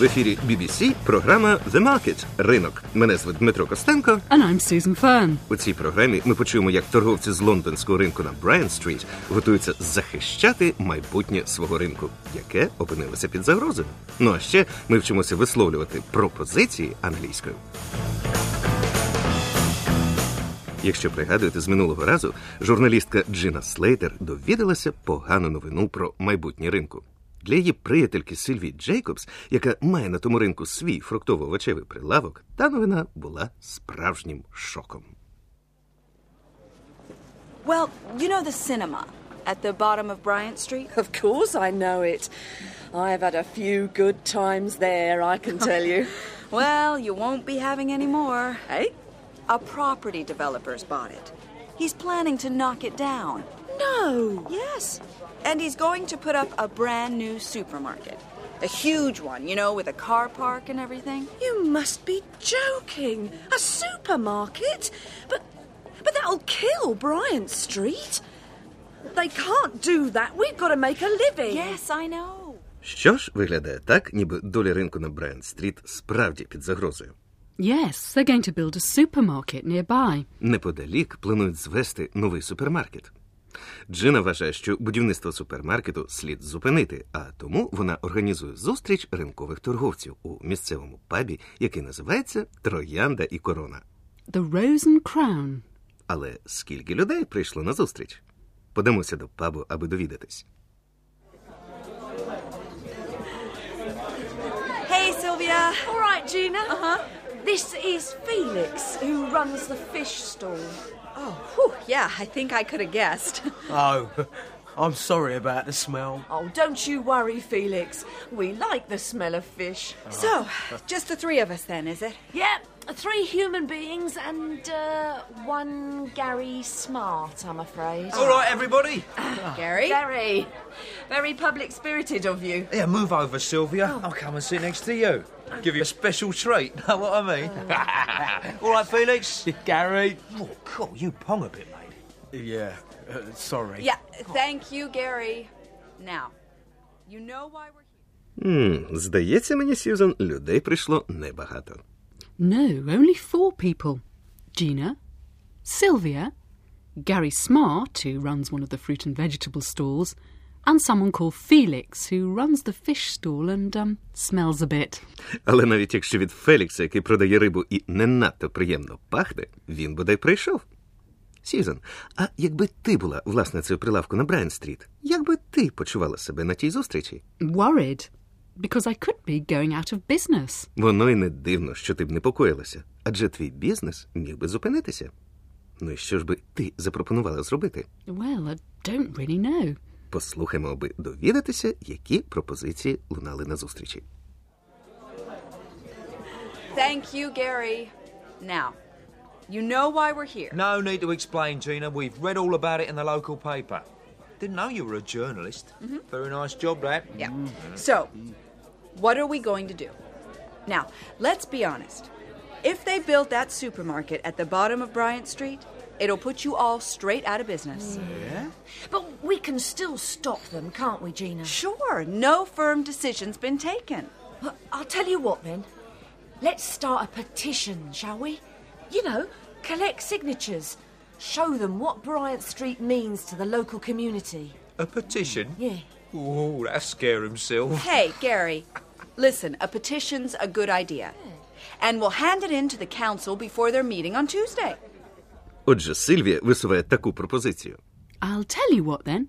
В ефірі BBC програма The Market – ринок. Мене звуть Дмитро Костенко. And I'm Susan Fern. У цій програмі ми почуємо, як торговці з лондонського ринку на Брайан-стріт готуються захищати майбутнє свого ринку, яке опинилося під загрозою. Ну а ще ми вчимося висловлювати пропозиції англійською. Якщо пригадуєте з минулого разу, журналістка Джина Слейтер довідалася погану новину про майбутнє ринку. Для її приятельки Сильві Джейкобс, яка має на тому ринку свій фруктово-овочевий прилавок, та новина була справжнім шоком. Well, you know the cinema at the bottom of Bryant Street? Of course, I know it. I've had a few good times there, I can tell you. Well, you won't be having any more. hey? A property developer's bought it. He's planning to knock it down. No. Yes. And he's going to put up a brand new supermarket. A huge one, you know, with a car park and everything. You must be joking. A supermarket? But but that'll kill Bryant Street. They can't do that. We've got to make a living. Yes, I know. Що ж виглядає так, ніби доля ринку на Брайан-стріт справді під загрозою. Yes, they're going to build a supermarket nearby. Неподалік планують звести новий супермаркет. Джина вважає, що будівництво супермаркету слід зупинити, а тому вона організує зустріч ринкових торговців у місцевому пабі, який називається Троянда і Корона. The Rose and Crown. Але скільки людей прийшло на зустріч? Подамося до пабу, аби довідатись. Hey, Sylvia. All right, Gina. Uh-huh. This is Felix, who runs the fish stall. Oh, whew, yeah, I think I could have guessed. Oh, I'm sorry about the smell. Oh, don't you worry, Felix. We like the smell of fish. so, just the three of us then, is it? Yep, three human beings and uh, one Gary Smart, I'm afraid. All right, everybody. Gary? Gary. very public spirited of you. Yeah, move over, Sylvia. I'll come and sit next to you. Give you a special treat. Know what I mean? All right, Felix. Gary. Oh, cool. You pong a bit, mate. Yeah. Uh, sorry. Yeah, thank you, Gary. Now, you know why we're here. Хм, здається мені, Сьюзан, людей прийшло небагато. No, only four people. Gina, Sylvia, Gary Smart, who runs one of the fruit and vegetable stalls, and someone called Felix, who runs the fish stall and um, smells a bit. Але навіть якщо від Фелікса, який продає рибу і не надто приємно пахне, він бодай прийшов. Сізан, а якби ти була власницею прилавку на Брайан-стріт, як би ти почувала себе на тій зустрічі? Worried, because I could be going out of business. Воно й не дивно, що ти б непокоїлася, адже твій бізнес міг би зупинитися. Ну і що ж би ти запропонувала зробити? Well, I don't really know. Послухаймо, аби довідатися, які пропозиції лунали на зустрічі. Thank you, Gary. Now, you know why we're here. No need to explain, Gina. We've read all about it in the local paper. Didn't know you were a journalist. Very nice job, that. Yeah. So, what are we going to do? Now, let's be honest. If they build that supermarket at the bottom of Bryant Street, it'll put you all straight out of business. Yeah? But we can still stop them, can't we, Gina? Sure, no firm decision's been taken. Well, I'll tell you what then. Let's start a petition, shall we? You know, collect signatures. Show them what Bryant Street means to the local community. A petition? Yeah. Oh, that'll scare himself. Hey, Gary, listen, a petition's a good idea. And we'll hand it in to the council before their meeting on Tuesday. Отже, Сильвія висуває таку пропозицію. I'll tell you what then.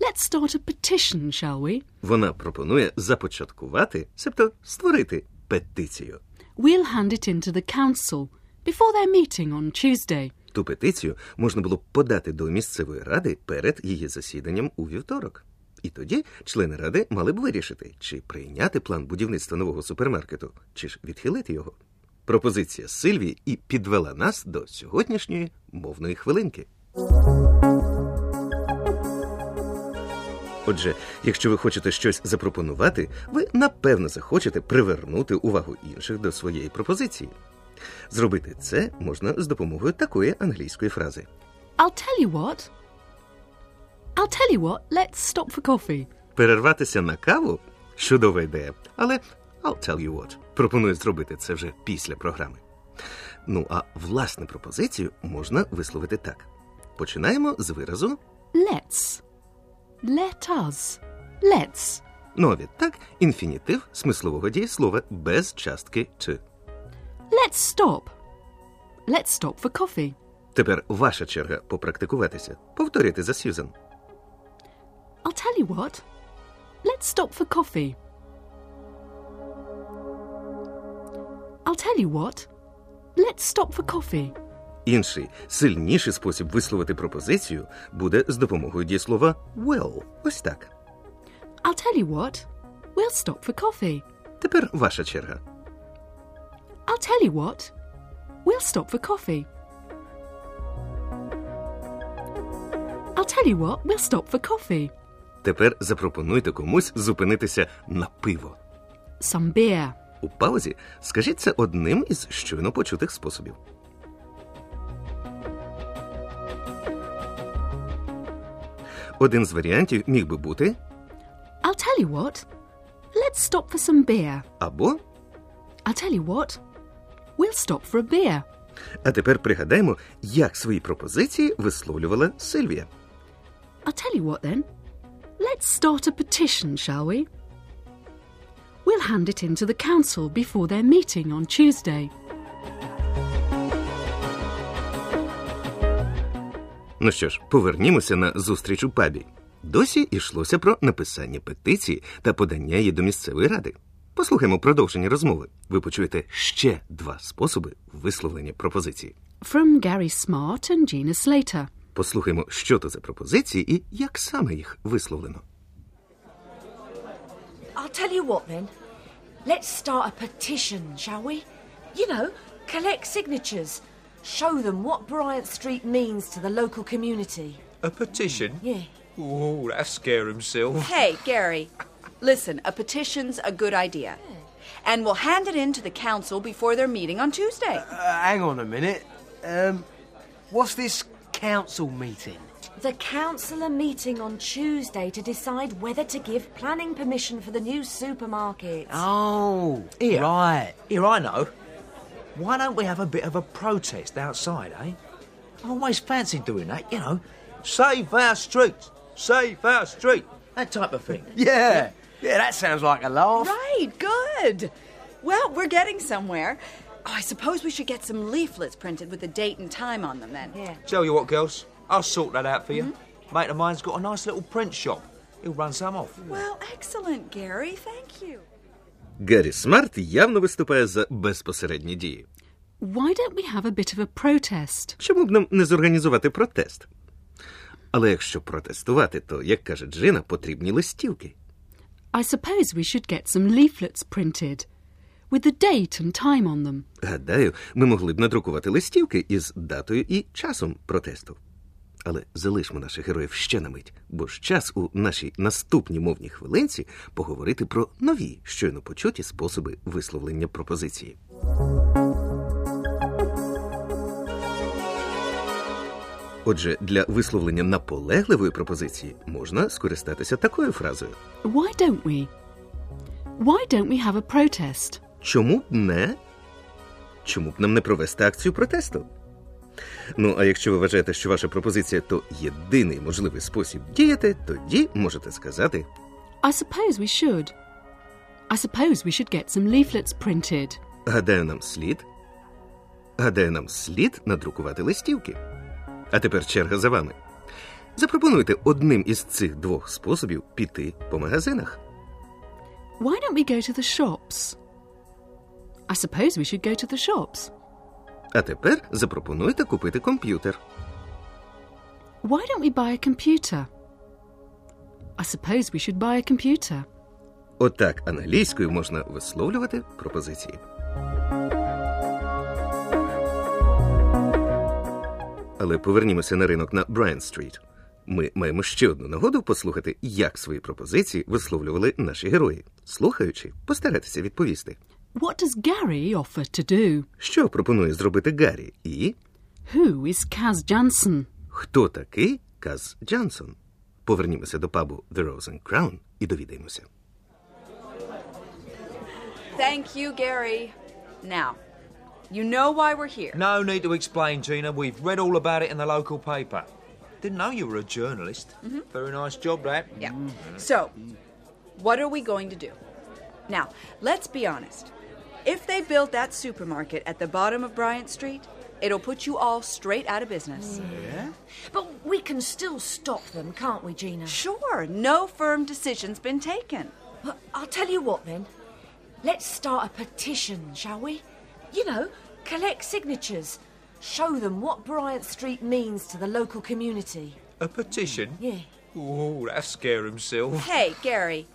Let's start a petition, shall we? Вона пропонує започаткувати, себто створити петицію. We'll hand it in to the council before their meeting on Tuesday. Ту петицію можна було б подати до місцевої ради перед її засіданням у вівторок. І тоді члени ради мали б вирішити, чи прийняти план будівництва нового супермаркету, чи ж відхилити його. Пропозиція Сильвії і підвела нас до сьогоднішньої мовної хвилинки. Отже, якщо ви хочете щось запропонувати, ви напевно захочете привернути увагу інших до своєї пропозиції. Зробити це можна з допомогою такої англійської фрази. I'll tell you what. I'll tell you what, let's stop for coffee. Перерватися на каву чудова ідея, але I'll tell you what. Пропоную зробити це вже після програми. Ну а власне пропозицію можна висловити так. Починаємо з виразу Let's. Let us. Let's. ну а відтак інфінітив смислового дієслова без частки «to». Let's stop. Let's stop for coffee. Тепер ваша черга попрактикуватися. Повторюйте за Сьюзен. I'll tell you what. Let's stop for coffee. Tell you what. Let's stop for coffee. Інший, сильніший спосіб висловити пропозицію буде з допомогою дієслова well. Ось так. I'll tell you what. We'll stop for coffee. Тепер ваша черга. I'll tell you what. We'll stop for coffee. I'll tell you what. We'll stop for coffee. Тепер запропонуйте комусь зупинитися на пиво. Some beer. У паузі скажіть це одним із щойно почутих способів. Один з варіантів міг би бути I'll tell you what. Let's stop for some beer. або. I'll tell you what. We'll stop for a beer. А тепер пригадаємо, як свої пропозиції висловлювала Сильвія. I'll tell you what then. Let's start a petition, shall we? We'll hand it in to the council before their meeting on Tuesday. Ну що ж, повернімося на зустріч у пабі. Досі йшлося про написання петиції та подання її до місцевої ради. Послухаймо продовження розмови. Ви почуєте ще два способи висловлення пропозиції. From Gary Smart and Gina Slater. Послухаймо, що то за пропозиції і як саме їх висловлено. I'll tell you what then. Let's start a petition, shall we? You know, collect signatures. Show them what Bryant Street means to the local community. A petition? Yeah. Oh, that'll scare himself. Hey, Gary, listen, a petition's a good idea. And we'll hand it in to the council before their meeting on Tuesday. Uh, hang on a minute. Um, what's this council meeting? The council are meeting on Tuesday to decide whether to give planning permission for the new supermarket. Oh, Here. right. Here, I know. Why don't we have a bit of a protest outside, eh? I always fancied doing that, you know. Save our streets! Save our street! That type of thing. Yeah, yeah, that sounds like a laugh. Right, good. Well, we're getting somewhere. Oh, I suppose we should get some leaflets printed with the date and time on them then. Yeah. Tell you what, girls, I'll sort that out for you. Mm-hmm. Mate of mine's got a nice little print shop. He'll run some off. Well, excellent, Gary. Thank you. Гаррі Смарт явно виступає за безпосередні дії. Why don't we have a bit of a protest? Чому б нам не зорганізувати протест? Але якщо протестувати, то, як каже Джина, потрібні листівки. I suppose we should get some leaflets printed with the date and time on them. Гадаю, ми могли б надрукувати листівки із датою і часом протесту. Але залишмо наших героїв ще на мить, бо ж час у нашій наступній мовній хвилинці поговорити про нові, щойно почуті способи висловлення пропозиції. Отже, для висловлення наполегливої пропозиції можна скористатися такою фразою: Why don't we? Why don't we have a protest? Чому б не? Чому б нам не провести акцію протесту? Ну, а якщо ви вважаєте, що ваша пропозиція то єдиний можливий спосіб діяти, тоді можете сказати I suppose we should. I suppose we should get some leaflets printed. Гадаю, нам слід. Гадаю, нам слід надрукувати листівки. А тепер черга за вами. Запропонуйте одним із цих двох способів піти по магазинах. Why don't we go to the shops? I suppose we should go to the shops. А тепер запропонуйте купити комп'ютер. Why don't we buy a computer? I suppose we should buy a computer. Отак англійською можна висловлювати пропозиції. Але повернімося на ринок на Брайан Стріт. Ми маємо ще одну нагоду послухати, як свої пропозиції висловлювали наші герої. Слухаючи, постарайтеся відповісти. What does Gary offer to do? Що пропонує зробити Гаррі? І Who is Kaz Jansen? хто такий Каз Джансон? Повернімося до пабу The Rose and Crown і довідаємося. Thank you, Gary. Now, you know why we're here. No need to explain, Gina. We've read all about it in the local paper. Didn't know you were a journalist. Very nice job, that. Yeah. So, what are we going to do? Now, let's be honest. If they build that supermarket at the bottom of Bryant Street, it'll put you all straight out of business. Yeah? But we can still stop them, can't we, Gina? Sure, no firm decision's been taken. But I'll tell you what then. Let's start a petition, shall we? You know, collect signatures. Show them what Bryant Street means to the local community. A petition? Yeah. Oh, that'll scare himself. Hey, Gary,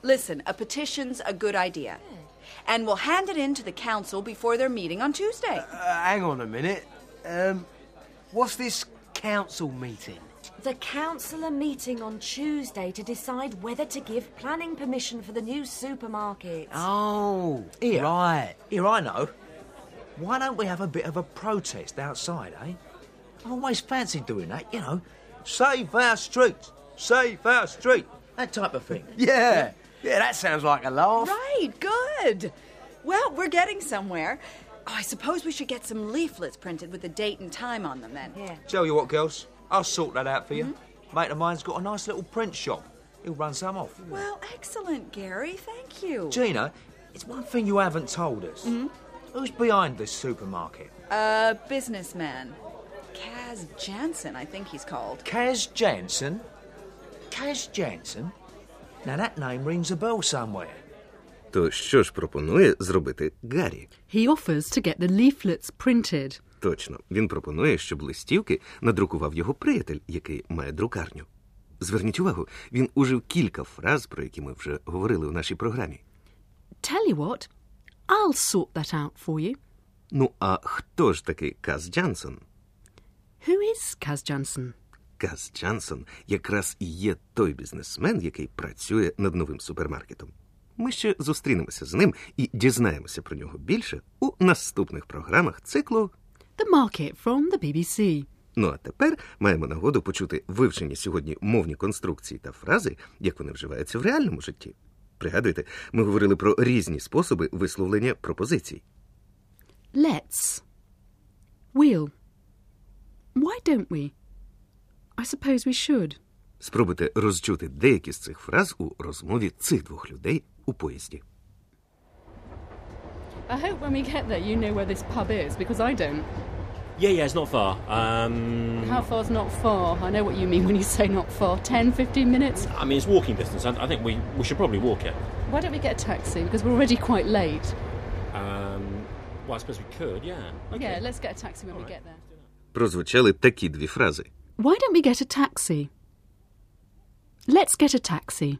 listen, a petition's a good idea. And we'll hand it in to the council before their meeting on Tuesday. Uh, hang on a minute. Um, what's this council meeting? The council are meeting on Tuesday to decide whether to give planning permission for the new supermarket. Oh, Here. right. Here, I know. Why don't we have a bit of a protest outside, eh? I always fancied doing that, you know. Save our streets! Save our street! That type of thing. Yeah, yeah, that sounds like a laugh. Right, good. Well, we're getting somewhere. Oh, I suppose we should get some leaflets printed with the date and time on them then. Yeah. Tell you what, girls, I'll sort that out for you. Mm-hmm. Mate of mine's got a nice little print shop. He'll run some off. Well, excellent, Gary. Thank you. Gina, it's one thing you haven't told us. Mm-hmm. Who's behind this supermarket? A businessman. Kaz Jansen, I think he's called. Kaz Jansen? Kaz Jansen? Now that name rings a bell somewhere. То що ж пропонує зробити Гаррі? He offers to get the leaflets printed. Точно, він пропонує, щоб листівки надрукував його приятель, який має друкарню. Зверніть увагу, він ужив кілька фраз, про які ми вже говорили у нашій програмі. Tell you what, I'll sort that out for you. Ну а хто ж такий Каз Джансон? Who is Kaz Jansen? Каз Джансон якраз і є той бізнесмен, який працює над новим супермаркетом. Ми ще зустрінемося з ним і дізнаємося про нього більше у наступних програмах циклу. The market from the BBC. Ну а тепер маємо нагоду почути вивчені сьогодні мовні конструкції та фрази, як вони вживаються в реальному житті. Пригадуйте, ми говорили про різні способи висловлення пропозицій. Let's. We'll. Why don't we? I suppose we should. Спробуйте розчути деякі з цих фраз у розмові цих двох людей у поїзді. I hope when we get there you know where this pub is, because I don't. Yeah, yeah, it's not far. Um, How far's not far? I know what you mean when you say not far. 10, 15 minutes? I mean, it's walking distance. I, I think we, we should probably walk it. Why don't we get a taxi? Because we're already quite late. Um, well, I suppose we could, yeah. Okay. Yeah, let's get a taxi when All we right. get there. Прозвучали такі дві фрази. Why don't we get a taxi? Let's get a taxi.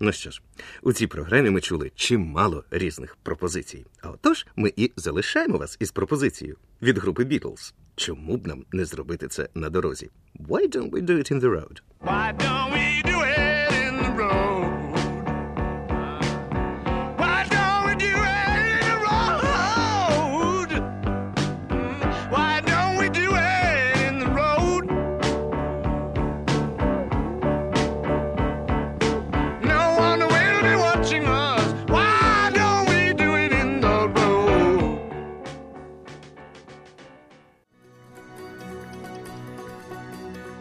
Ну що ж, у цій програмі ми чули чимало різних пропозицій. А отож ми і залишаємо вас із пропозицією від групи Beatles. Чому б нам не зробити це на дорозі? Why don't we do it in the road? Why don't we